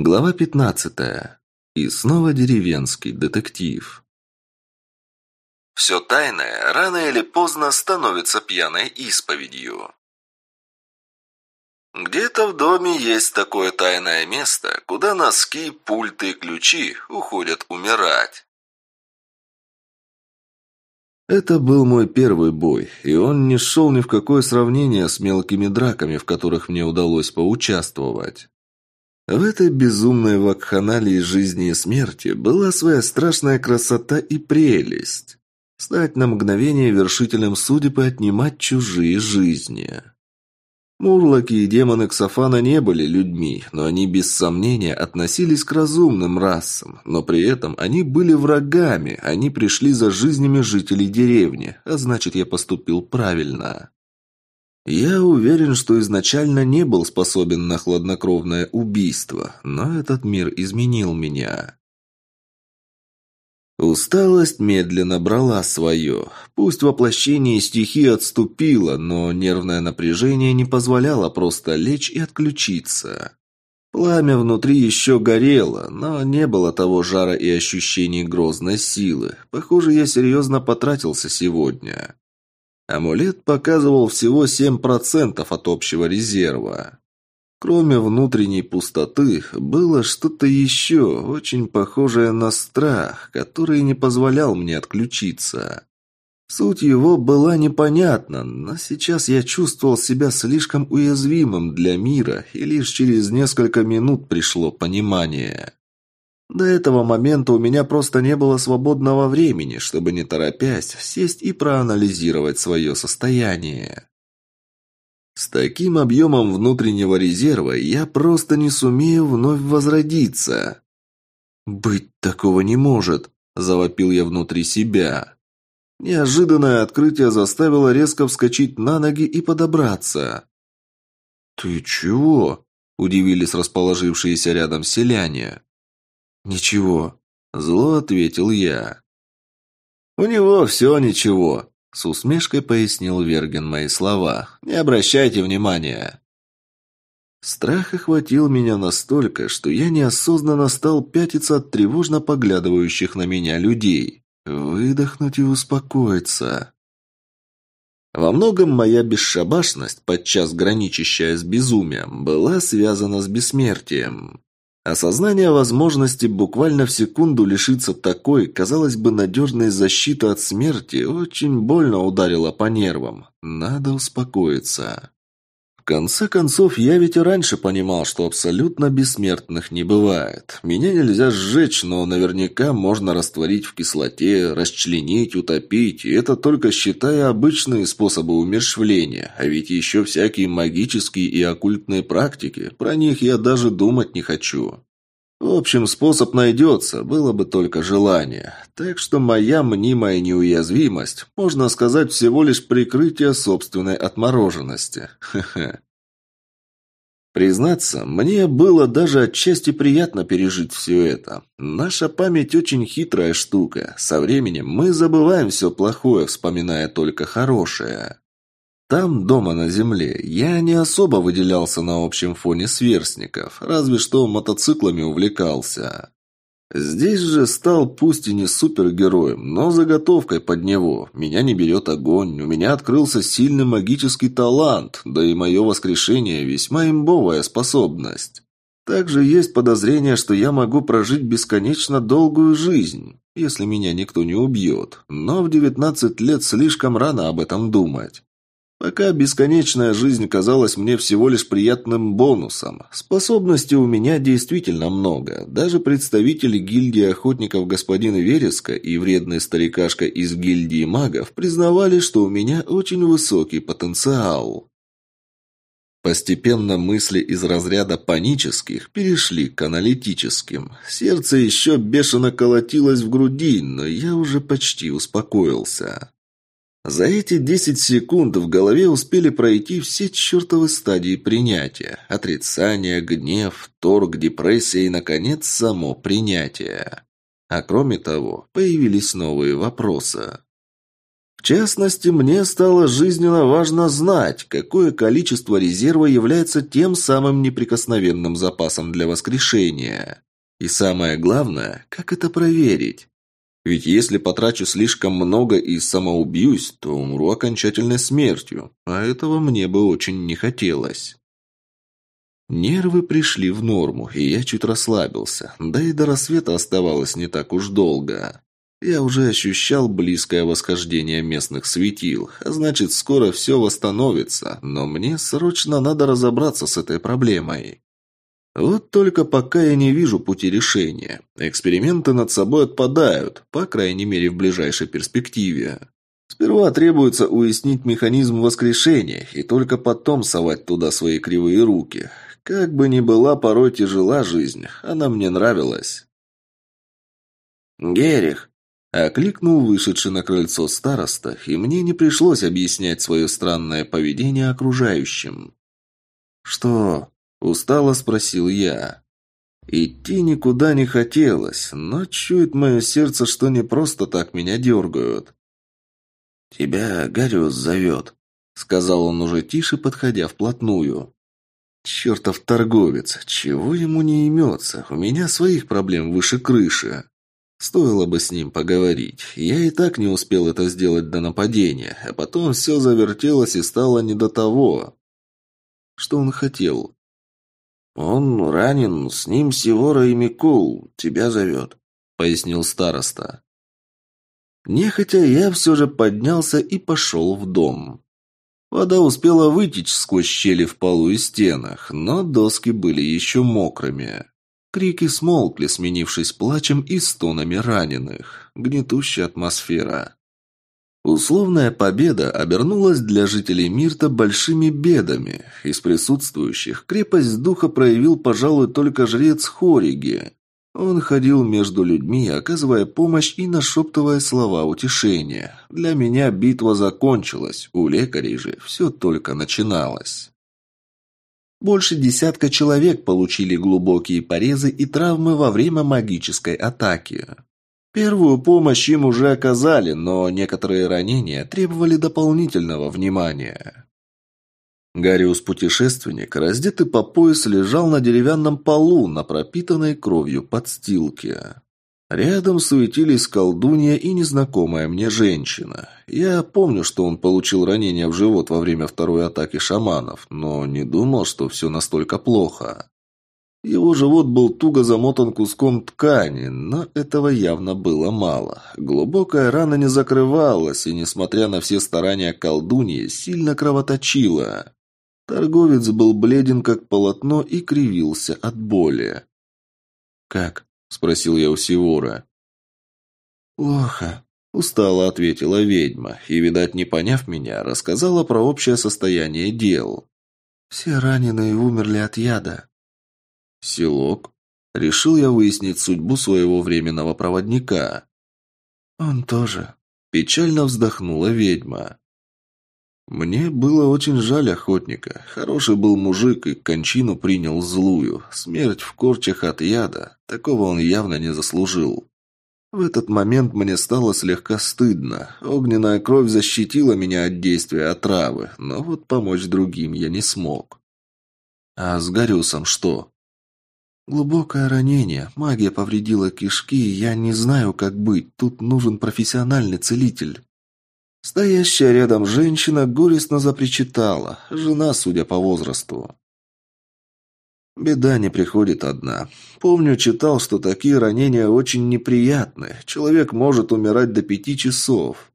Глава 15. И снова деревенский детектив. Все тайное рано или поздно становится пьяной исповедью. Где-то в доме есть такое тайное место, куда носки, пульты и ключи уходят умирать. Это был мой первый бой, и он не шел ни в какое сравнение с мелкими драками, в которых мне удалось поучаствовать. В этой безумной вакханалии жизни и смерти была своя страшная красота и прелесть. Стать на мгновение вершителем судеб и отнимать чужие жизни. Мурлоки и демоны Ксофана не были людьми, но они без сомнения относились к разумным расам, но при этом они были врагами, они пришли за жизнями жителей деревни, а значит я поступил правильно. Я уверен, что изначально не был способен на хладнокровное убийство, но этот мир изменил меня. Усталость медленно брала свое. Пусть воплощение стихии отступило, но нервное напряжение не позволяло просто лечь и отключиться. Пламя внутри еще горело, но не было того жара и ощущений грозной силы. Похоже, я серьезно потратился сегодня. Амулет показывал всего 7% от общего резерва. Кроме внутренней пустоты, было что-то еще, очень похожее на страх, который не позволял мне отключиться. Суть его была непонятна, но сейчас я чувствовал себя слишком уязвимым для мира, и лишь через несколько минут пришло понимание. До этого момента у меня просто не было свободного времени, чтобы не торопясь сесть и проанализировать свое состояние. С таким объемом внутреннего резерва я просто не сумею вновь возродиться. «Быть такого не может», – завопил я внутри себя. Неожиданное открытие заставило резко вскочить на ноги и подобраться. «Ты чего?» – удивились расположившиеся рядом селяне. «Ничего», – зло ответил я. «У него все ничего», – с усмешкой пояснил Верген мои слова. «Не обращайте внимания». Страх охватил меня настолько, что я неосознанно стал пятиться от тревожно поглядывающих на меня людей. Выдохнуть и успокоиться. Во многом моя бесшабашность, подчас граничащая с безумием, была связана с бессмертием. Осознание возможности буквально в секунду лишиться такой, казалось бы, надежной защиты от смерти очень больно ударило по нервам. Надо успокоиться. Конце концов, я ведь и раньше понимал, что абсолютно бессмертных не бывает. Меня нельзя сжечь, но наверняка можно растворить в кислоте, расчленить, утопить, и это только считая обычные способы умершвления, а ведь еще всякие магические и оккультные практики, про них я даже думать не хочу. В общем, способ найдется, было бы только желание. Так что моя мнимая неуязвимость, можно сказать, всего лишь прикрытие собственной отмороженности. Хе-хе. Признаться, мне было даже отчасти приятно пережить все это. Наша память очень хитрая штука. Со временем мы забываем все плохое, вспоминая только хорошее. Там, дома на земле, я не особо выделялся на общем фоне сверстников, разве что мотоциклами увлекался. Здесь же стал пусть и не супергероем, но заготовкой под него. Меня не берет огонь, у меня открылся сильный магический талант, да и мое воскрешение весьма имбовая способность. Также есть подозрение, что я могу прожить бесконечно долгую жизнь, если меня никто не убьет. Но в девятнадцать лет слишком рано об этом думать. Пока бесконечная жизнь казалась мне всего лишь приятным бонусом. Способностей у меня действительно много. Даже представители гильдии охотников господина Вереска и вредная старикашка из гильдии магов признавали, что у меня очень высокий потенциал. Постепенно мысли из разряда панических перешли к аналитическим. Сердце еще бешено колотилось в груди, но я уже почти успокоился. За эти 10 секунд в голове успели пройти все чертовы стадии принятия. Отрицание, гнев, торг, депрессия и, наконец, само принятие. А кроме того, появились новые вопросы. В частности, мне стало жизненно важно знать, какое количество резерва является тем самым неприкосновенным запасом для воскрешения. И самое главное, как это проверить? Ведь если потрачу слишком много и самоубьюсь, то умру окончательной смертью, а этого мне бы очень не хотелось. Нервы пришли в норму, и я чуть расслабился, да и до рассвета оставалось не так уж долго. Я уже ощущал близкое восхождение местных светил, а значит, скоро все восстановится, но мне срочно надо разобраться с этой проблемой. Вот только пока я не вижу пути решения. Эксперименты над собой отпадают, по крайней мере в ближайшей перспективе. Сперва требуется уяснить механизм воскрешения и только потом совать туда свои кривые руки. Как бы ни была порой тяжела жизнь, она мне нравилась. «Герих!» – окликнул вышедший на крыльцо староста, и мне не пришлось объяснять свое странное поведение окружающим. «Что?» – устало спросил я. Идти никуда не хотелось, но чует мое сердце, что не просто так меня дергают. «Тебя Гариус зовет», — сказал он уже тише, подходя вплотную. «Чертов торговец! Чего ему не имется? У меня своих проблем выше крыши!» Стоило бы с ним поговорить. Я и так не успел это сделать до нападения, а потом все завертелось и стало не до того. Что он хотел? «Он ранен, с ним Сивора и Микул. Тебя зовет», — пояснил староста. Нехотя я все же поднялся и пошел в дом. Вода успела вытечь сквозь щели в полу и стенах, но доски были еще мокрыми. Крики смолкли, сменившись плачем и стонами раненых. Гнетущая атмосфера. Условная победа обернулась для жителей Мирта большими бедами. Из присутствующих крепость духа проявил, пожалуй, только жрец Хориги. Он ходил между людьми, оказывая помощь и нашептывая слова утешения. Для меня битва закончилась, у лекарей же все только начиналось. Больше десятка человек получили глубокие порезы и травмы во время магической атаки. Первую помощь им уже оказали, но некоторые ранения требовали дополнительного внимания. Гариус-путешественник, раздетый по пояс, лежал на деревянном полу на пропитанной кровью подстилке. Рядом суетились колдунья и незнакомая мне женщина. Я помню, что он получил ранение в живот во время второй атаки шаманов, но не думал, что все настолько плохо. Его живот был туго замотан куском ткани, но этого явно было мало. Глубокая рана не закрывалась, и, несмотря на все старания колдуньи, сильно кровоточила. Торговец был бледен, как полотно, и кривился от боли. «Как?» – спросил я у Сивора. «Плохо», – устало ответила ведьма, и, видать, не поняв меня, рассказала про общее состояние дел. «Все раненые умерли от яда». «Селок?» Решил я выяснить судьбу своего временного проводника. «Он тоже», – печально вздохнула ведьма. Мне было очень жаль охотника. Хороший был мужик и кончину принял злую. Смерть в корчах от яда. Такого он явно не заслужил. В этот момент мне стало слегка стыдно. Огненная кровь защитила меня от действия отравы, но вот помочь другим я не смог. А с Гариусом что? Глубокое ранение. Магия повредила кишки, и я не знаю, как быть. Тут нужен профессиональный целитель. Стоящая рядом женщина горестно запричитала. Жена, судя по возрасту. Беда не приходит одна. Помню, читал, что такие ранения очень неприятны. Человек может умирать до пяти часов.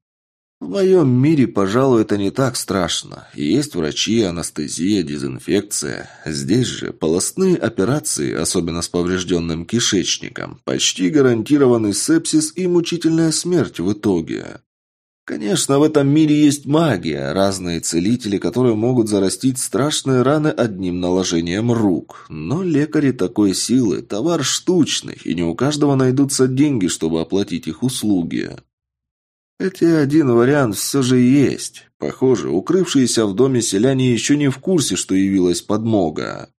В моем мире, пожалуй, это не так страшно. Есть врачи, анестезия, дезинфекция. Здесь же полостные операции, особенно с поврежденным кишечником, почти гарантированный сепсис и мучительная смерть в итоге. Конечно, в этом мире есть магия, разные целители, которые могут зарастить страшные раны одним наложением рук. Но лекари такой силы – товар штучный, и не у каждого найдутся деньги, чтобы оплатить их услуги. Хотя один вариант все же есть. Похоже, укрывшиеся в доме селяне еще не в курсе, что явилась подмога.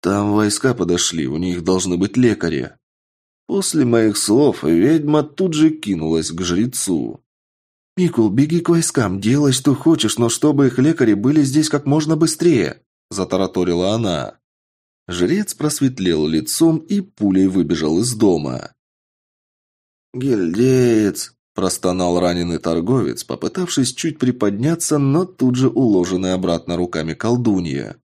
Там войска подошли, у них должны быть лекари. После моих слов ведьма тут же кинулась к жрецу. «Микул, беги к войскам, делай, что хочешь, но чтобы их лекари были здесь как можно быстрее», – затараторила она. Жрец просветлел лицом и пулей выбежал из дома. «Гильдеец!» – простонал раненый торговец, попытавшись чуть приподняться, но тут же уложенный обратно руками колдунья.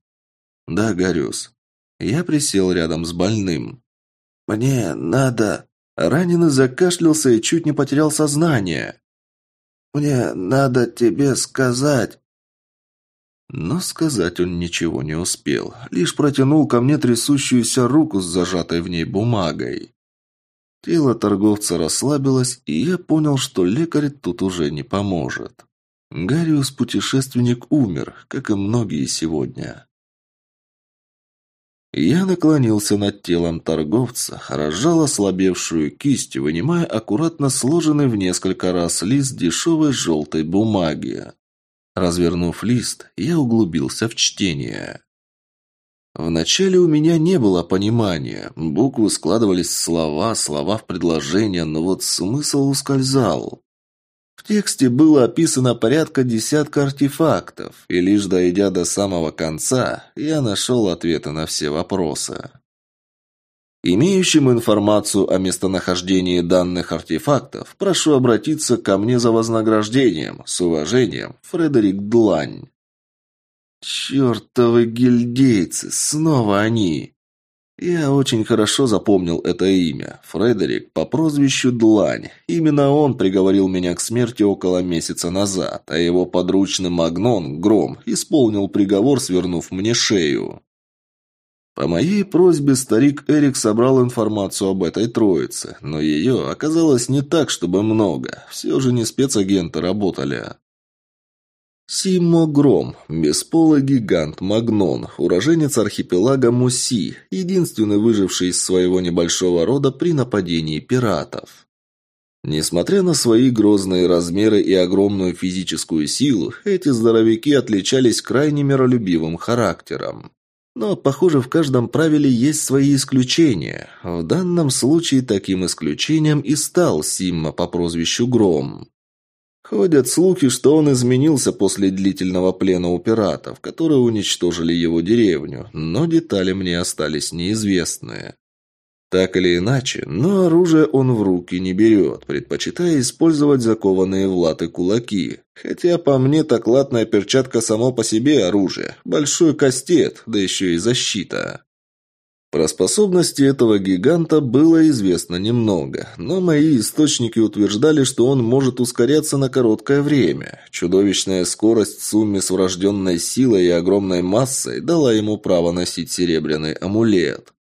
«Да, Горюс». Я присел рядом с больным. «Мне надо...» Раненый закашлялся и чуть не потерял сознание. «Мне надо тебе сказать...» Но сказать он ничего не успел, лишь протянул ко мне трясущуюся руку с зажатой в ней бумагой. Тело торговца расслабилось, и я понял, что лекарь тут уже не поможет. Гариус-путешественник умер, как и многие сегодня. Я наклонился над телом торговца, разжал ослабевшую кисть, вынимая аккуратно сложенный в несколько раз лист дешевой желтой бумаги. Развернув лист, я углубился в чтение. Вначале у меня не было понимания. Буквы складывались в слова, слова в предложения, но вот смысл ускользал. В тексте было описано порядка десятка артефактов, и лишь дойдя до самого конца, я нашел ответы на все вопросы. Имеющим информацию о местонахождении данных артефактов, прошу обратиться ко мне за вознаграждением. С уважением, Фредерик Длань. Чертовы гильдейцы, снова они. Я очень хорошо запомнил это имя. Фредерик по прозвищу Длань. Именно он приговорил меня к смерти около месяца назад, а его подручный Магнон, Гром, исполнил приговор, свернув мне шею. По моей просьбе старик Эрик собрал информацию об этой троице, но ее оказалось не так, чтобы много. Все же не спецагенты работали. Симо Гром, бесполый гигант Магнон, уроженец архипелага Муси, единственный выживший из своего небольшого рода при нападении пиратов. Несмотря на свои грозные размеры и огромную физическую силу, эти здоровяки отличались крайне миролюбивым характером. Но, похоже, в каждом правиле есть свои исключения. В данном случае таким исключением и стал Симма по прозвищу Гром. Ходят слухи, что он изменился после длительного плена у пиратов, которые уничтожили его деревню, но детали мне остались неизвестные. Так или иначе, но оружие он в руки не берет, предпочитая использовать закованные в латы кулаки. Хотя по мне так латная перчатка само по себе оружие, большой кастет, да еще и защита. Про способности этого гиганта было известно немного, но мои источники утверждали, что он может ускоряться на короткое время. Чудовищная скорость в сумме с врожденной силой и огромной массой дала ему право носить серебряный амулет.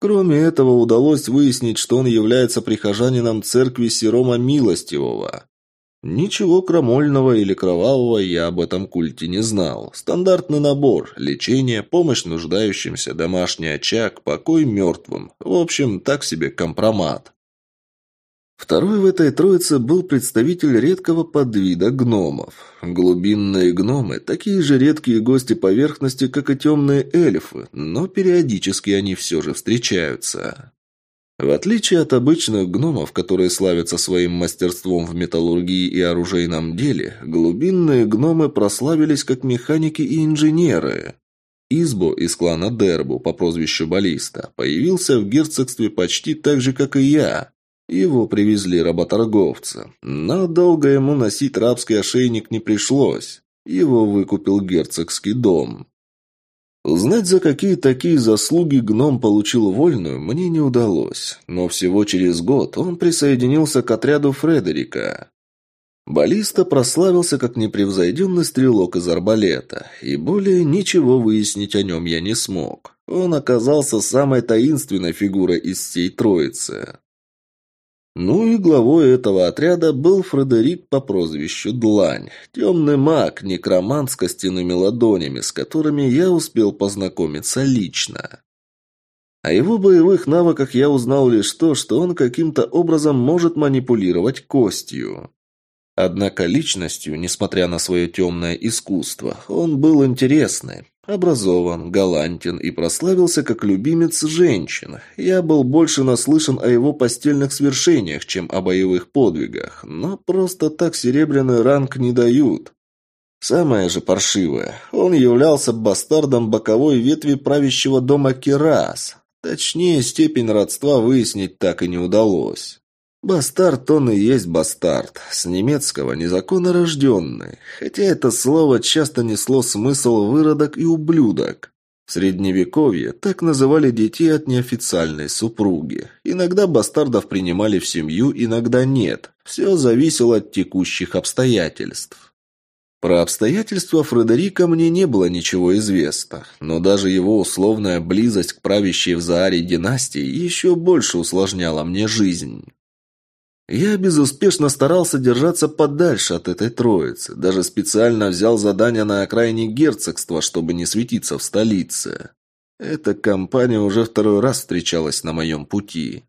Кроме этого, удалось выяснить, что он является прихожанином церкви Серома Милостивого. Ничего крамольного или кровавого я об этом культе не знал. Стандартный набор – лечение, помощь нуждающимся, домашний очаг, покой мертвым. В общем, так себе компромат. Второй в этой троице был представитель редкого подвида гномов. Глубинные гномы – такие же редкие гости поверхности, как и темные эльфы, но периодически они все же встречаются. В отличие от обычных гномов, которые славятся своим мастерством в металлургии и оружейном деле, глубинные гномы прославились как механики и инженеры. Избо из клана Дербу по прозвищу Баллиста появился в герцогстве почти так же, как и я. Его привезли работорговцы, но долго ему носить рабский ошейник не пришлось. Его выкупил герцогский дом. Узнать, за какие такие заслуги гном получил вольную, мне не удалось, но всего через год он присоединился к отряду Фредерика. Баллиста прославился как непревзойденный стрелок из арбалета, и более ничего выяснить о нем я не смог. Он оказался самой таинственной фигурой из всей троицы. Ну и главой этого отряда был Фредерик по прозвищу Длань, темный маг, некромант с костяными ладонями, с которыми я успел познакомиться лично. О его боевых навыках я узнал лишь то, что он каким-то образом может манипулировать костью. Однако личностью, несмотря на свое темное искусство, он был интересный. Образован, галантен и прославился как любимец женщин. Я был больше наслышан о его постельных свершениях, чем о боевых подвигах, но просто так серебряный ранг не дают. Самое же паршивое, он являлся бастардом боковой ветви правящего дома Керас. Точнее, степень родства выяснить так и не удалось. Бастард он и есть бастард, с немецкого незаконно рожденный, хотя это слово часто несло смысл выродок и ублюдок. В Средневековье так называли детей от неофициальной супруги. Иногда бастардов принимали в семью, иногда нет. Все зависело от текущих обстоятельств. Про обстоятельства Фредерика мне не было ничего известно, но даже его условная близость к правящей в Зааре династии еще больше усложняла мне жизнь. Я безуспешно старался держаться подальше от этой троицы. Даже специально взял задание на окраине герцогства, чтобы не светиться в столице. Эта компания уже второй раз встречалась на моем пути.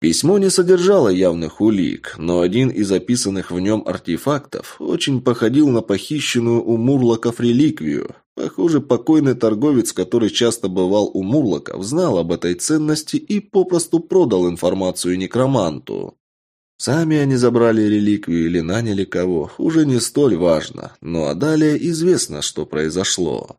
Письмо не содержало явных улик, но один из описанных в нем артефактов очень походил на похищенную у мурлоков реликвию. Похоже, покойный торговец, который часто бывал у Мурлоков, знал об этой ценности и попросту продал информацию некроманту. Сами они забрали реликвию или наняли кого, уже не столь важно, ну а далее известно, что произошло.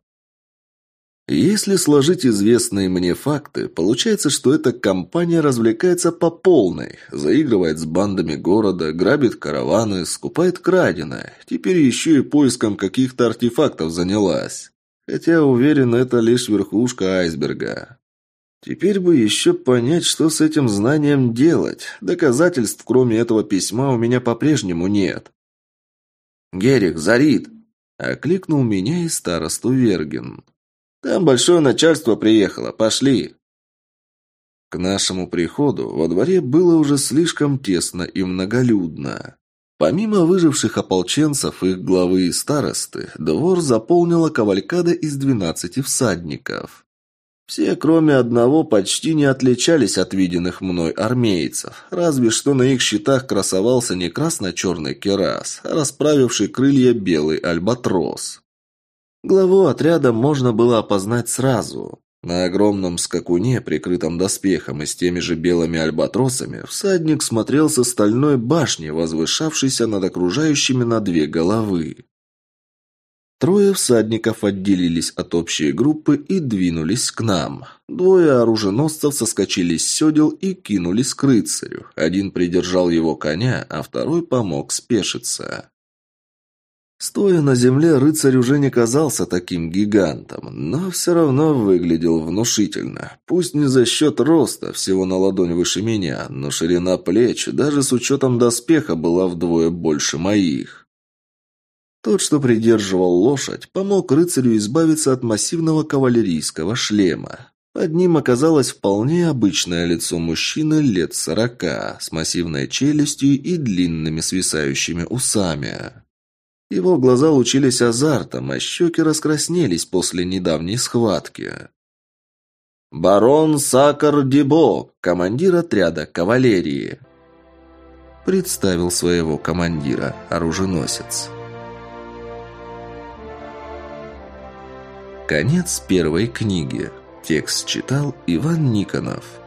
Если сложить известные мне факты, получается, что эта компания развлекается по полной, заигрывает с бандами города, грабит караваны, скупает краденое, теперь еще и поиском каких-то артефактов занялась. Хотя, уверен, это лишь верхушка айсберга. Теперь бы еще понять, что с этим знанием делать. Доказательств, кроме этого письма, у меня по-прежнему нет. «Герик, Зарит!» – окликнул меня и старосту Вергин. «Там большое начальство приехало. Пошли!» К нашему приходу во дворе было уже слишком тесно и многолюдно. Помимо выживших ополченцев, их главы и старосты, двор заполнила кавалькада из двенадцати всадников. Все, кроме одного, почти не отличались от виденных мной армейцев, разве что на их щитах красовался не красно-черный керас, а расправивший крылья белый альбатрос. Главу отряда можно было опознать сразу. На огромном скакуне, прикрытом доспехом и с теми же белыми альбатросами, всадник смотрел со стальной башни, возвышавшейся над окружающими на две головы. Трое всадников отделились от общей группы и двинулись к нам. Двое оруженосцев соскочили с седел и кинулись к рыцарю. Один придержал его коня, а второй помог спешиться. Стоя на земле, рыцарь уже не казался таким гигантом, но все равно выглядел внушительно. Пусть не за счет роста, всего на ладонь выше меня, но ширина плеч, даже с учетом доспеха, была вдвое больше моих. Тот, что придерживал лошадь, помог рыцарю избавиться от массивного кавалерийского шлема. Под ним оказалось вполне обычное лицо мужчины лет сорока, с массивной челюстью и длинными свисающими усами. Его глаза лучились азартом, а щеки раскраснелись после недавней схватки. «Барон Сакар Дебо, командир отряда кавалерии», представил своего командира, оруженосец. Конец первой книги. Текст читал Иван Никонов.